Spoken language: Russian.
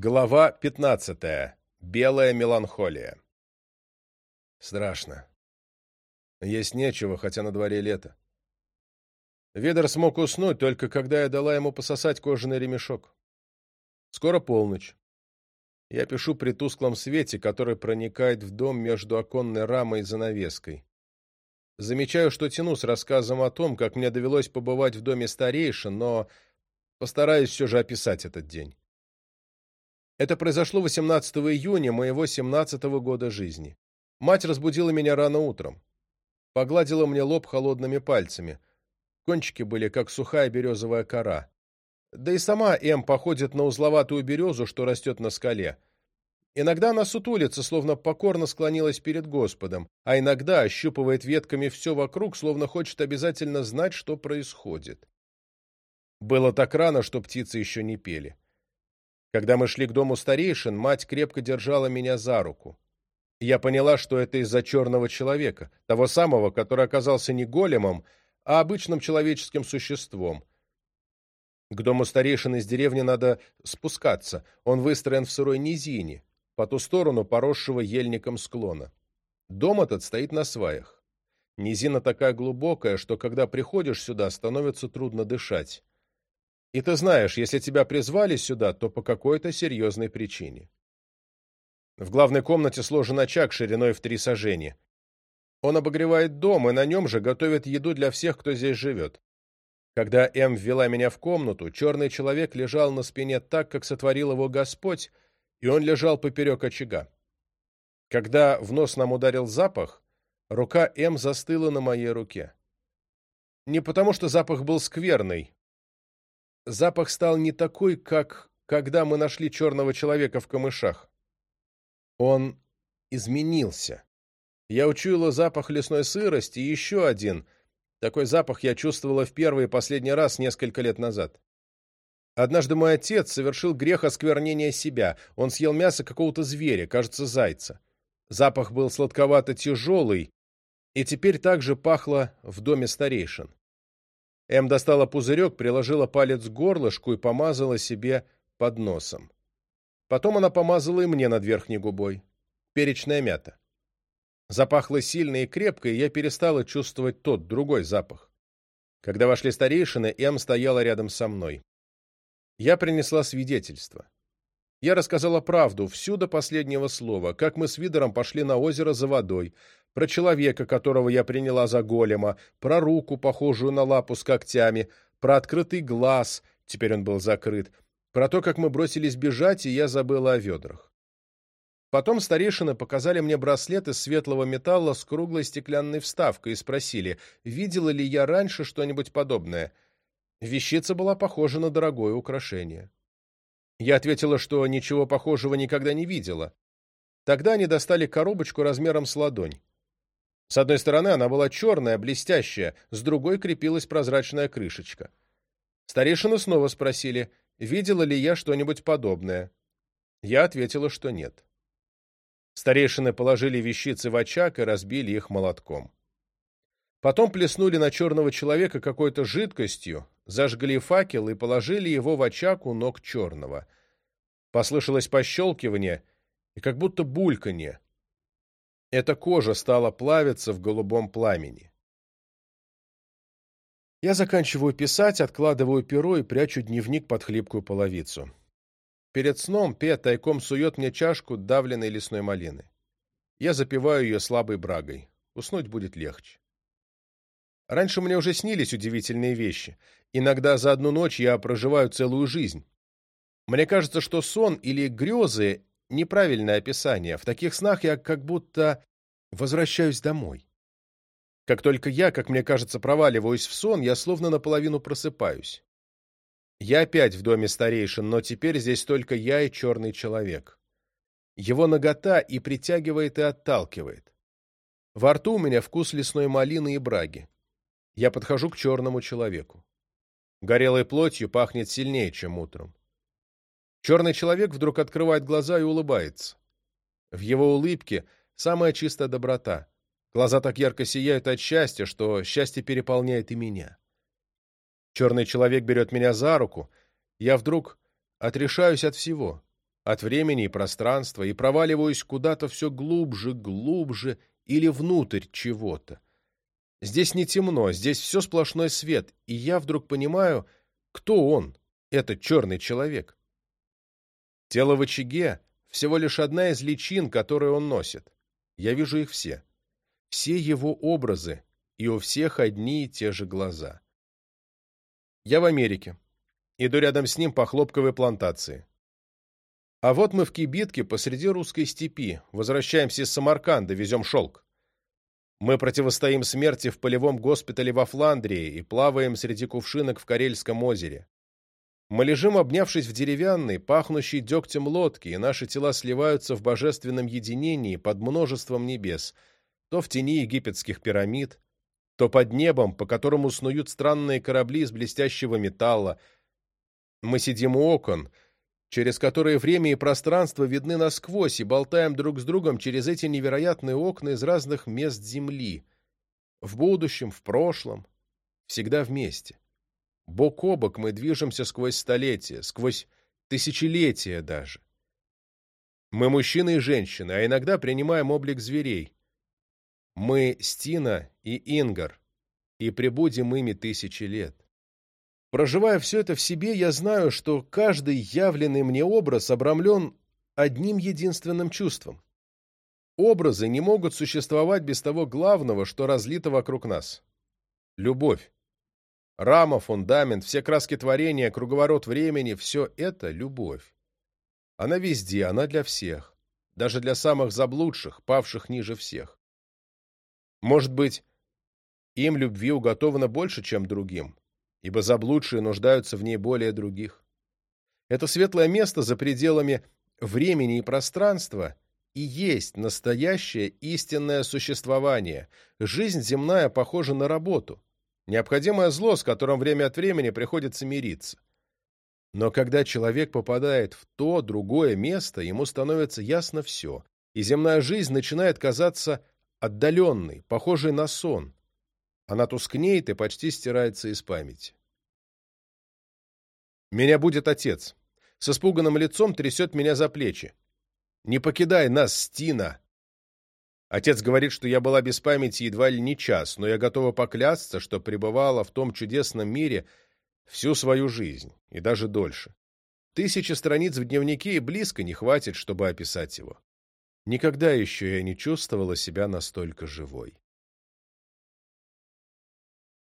Глава 15. Белая меланхолия. Страшно. Есть нечего, хотя на дворе лето. Ведер смог уснуть, только когда я дала ему пососать кожаный ремешок. Скоро полночь. Я пишу при тусклом свете, который проникает в дом между оконной рамой и занавеской. Замечаю, что тяну с рассказом о том, как мне довелось побывать в доме старейшин, но постараюсь все же описать этот день. Это произошло 18 июня моего 17-го года жизни. Мать разбудила меня рано утром. Погладила мне лоб холодными пальцами. Кончики были, как сухая березовая кора. Да и сама М походит на узловатую березу, что растет на скале. Иногда она сутулится, словно покорно склонилась перед Господом, а иногда ощупывает ветками все вокруг, словно хочет обязательно знать, что происходит. Было так рано, что птицы еще не пели. Когда мы шли к дому старейшин, мать крепко держала меня за руку. Я поняла, что это из-за черного человека, того самого, который оказался не големом, а обычным человеческим существом. К дому старейшин из деревни надо спускаться. Он выстроен в сырой низине, по ту сторону поросшего ельником склона. Дом этот стоит на сваях. Низина такая глубокая, что когда приходишь сюда, становится трудно дышать. И ты знаешь, если тебя призвали сюда, то по какой-то серьезной причине. В главной комнате сложен очаг шириной в три сажени. Он обогревает дом, и на нем же готовят еду для всех, кто здесь живет. Когда М ввела меня в комнату, черный человек лежал на спине так, как сотворил его Господь, и он лежал поперек очага. Когда в нос нам ударил запах, рука М застыла на моей руке. Не потому, что запах был скверный, запах стал не такой, как когда мы нашли черного человека в камышах. Он изменился. Я учуяла запах лесной сырости и еще один. Такой запах я чувствовала в первый и последний раз несколько лет назад. Однажды мой отец совершил грех осквернения себя. Он съел мясо какого-то зверя, кажется, зайца. Запах был сладковато тяжелый, и теперь также пахло в доме старейшин. Эм достала пузырек, приложила палец к горлышку и помазала себе под носом. Потом она помазала и мне над верхней губой. Перечная мята. Запахло сильно и крепко, и я перестала чувствовать тот, другой запах. Когда вошли старейшины, Эм стояла рядом со мной. Я принесла свидетельство. Я рассказала правду, всю до последнего слова, как мы с Видером пошли на озеро за водой, про человека, которого я приняла за голема, про руку, похожую на лапу с когтями, про открытый глаз, теперь он был закрыт, про то, как мы бросились бежать, и я забыла о ведрах. Потом старейшины показали мне браслет из светлого металла с круглой стеклянной вставкой и спросили, видела ли я раньше что-нибудь подобное. Вещица была похожа на дорогое украшение. Я ответила, что ничего похожего никогда не видела. Тогда они достали коробочку размером с ладонь. С одной стороны она была черная, блестящая, с другой крепилась прозрачная крышечка. Старейшины снова спросили, видела ли я что-нибудь подобное. Я ответила, что нет. Старейшины положили вещицы в очаг и разбили их молотком. Потом плеснули на черного человека какой-то жидкостью, зажгли факел и положили его в очаг у ног черного. Послышалось пощелкивание и как будто бульканье. Эта кожа стала плавиться в голубом пламени. Я заканчиваю писать, откладываю перо и прячу дневник под хлипкую половицу. Перед сном Пе тайком сует мне чашку давленной лесной малины. Я запиваю ее слабой брагой. Уснуть будет легче. Раньше мне уже снились удивительные вещи. Иногда за одну ночь я проживаю целую жизнь. Мне кажется, что сон или грезы — неправильное описание. В таких снах я как будто возвращаюсь домой. Как только я, как мне кажется, проваливаюсь в сон, я словно наполовину просыпаюсь. Я опять в доме старейшин, но теперь здесь только я и черный человек. Его нагота и притягивает, и отталкивает. Во рту у меня вкус лесной малины и браги. Я подхожу к черному человеку. Горелой плотью пахнет сильнее, чем утром. Черный человек вдруг открывает глаза и улыбается. В его улыбке самая чистая доброта. Глаза так ярко сияют от счастья, что счастье переполняет и меня. Черный человек берет меня за руку. Я вдруг отрешаюсь от всего, от времени и пространства, и проваливаюсь куда-то все глубже, глубже или внутрь чего-то. Здесь не темно, здесь все сплошной свет, и я вдруг понимаю, кто он, этот черный человек. Тело в очаге — всего лишь одна из личин, которые он носит. Я вижу их все. Все его образы, и у всех одни и те же глаза. Я в Америке. Иду рядом с ним по хлопковой плантации. А вот мы в кибитке посреди русской степи. Возвращаемся из Самарканда, везем шелк. Мы противостоим смерти в полевом госпитале во Фландрии и плаваем среди кувшинок в Карельском озере. Мы лежим, обнявшись в деревянной, пахнущей дегтем лодке, и наши тела сливаются в божественном единении под множеством небес, то в тени египетских пирамид, то под небом, по которому снуют странные корабли из блестящего металла. Мы сидим у окон — через которые время и пространство видны насквозь и болтаем друг с другом через эти невероятные окна из разных мест Земли. В будущем, в прошлом, всегда вместе. Бок о бок мы движемся сквозь столетия, сквозь тысячелетия даже. Мы мужчины и женщины, а иногда принимаем облик зверей. Мы Стина и Ингар, и пребудем ими тысячи лет. Проживая все это в себе, я знаю, что каждый явленный мне образ обрамлен одним единственным чувством. Образы не могут существовать без того главного, что разлито вокруг нас. Любовь. Рама, фундамент, все краски творения, круговорот времени — все это — любовь. Она везде, она для всех. Даже для самых заблудших, павших ниже всех. Может быть, им любви уготовано больше, чем другим ибо заблудшие нуждаются в ней более других. Это светлое место за пределами времени и пространства и есть настоящее истинное существование. Жизнь земная похожа на работу, необходимое зло, с которым время от времени приходится мириться. Но когда человек попадает в то, другое место, ему становится ясно все, и земная жизнь начинает казаться отдаленной, похожей на сон – она тускнеет и почти стирается из памяти. «Меня будет отец. С испуганным лицом трясет меня за плечи. Не покидай нас, Стина!» Отец говорит, что я была без памяти едва ли не час, но я готова поклясться, что пребывала в том чудесном мире всю свою жизнь, и даже дольше. Тысячи страниц в дневнике и близко не хватит, чтобы описать его. Никогда еще я не чувствовала себя настолько живой.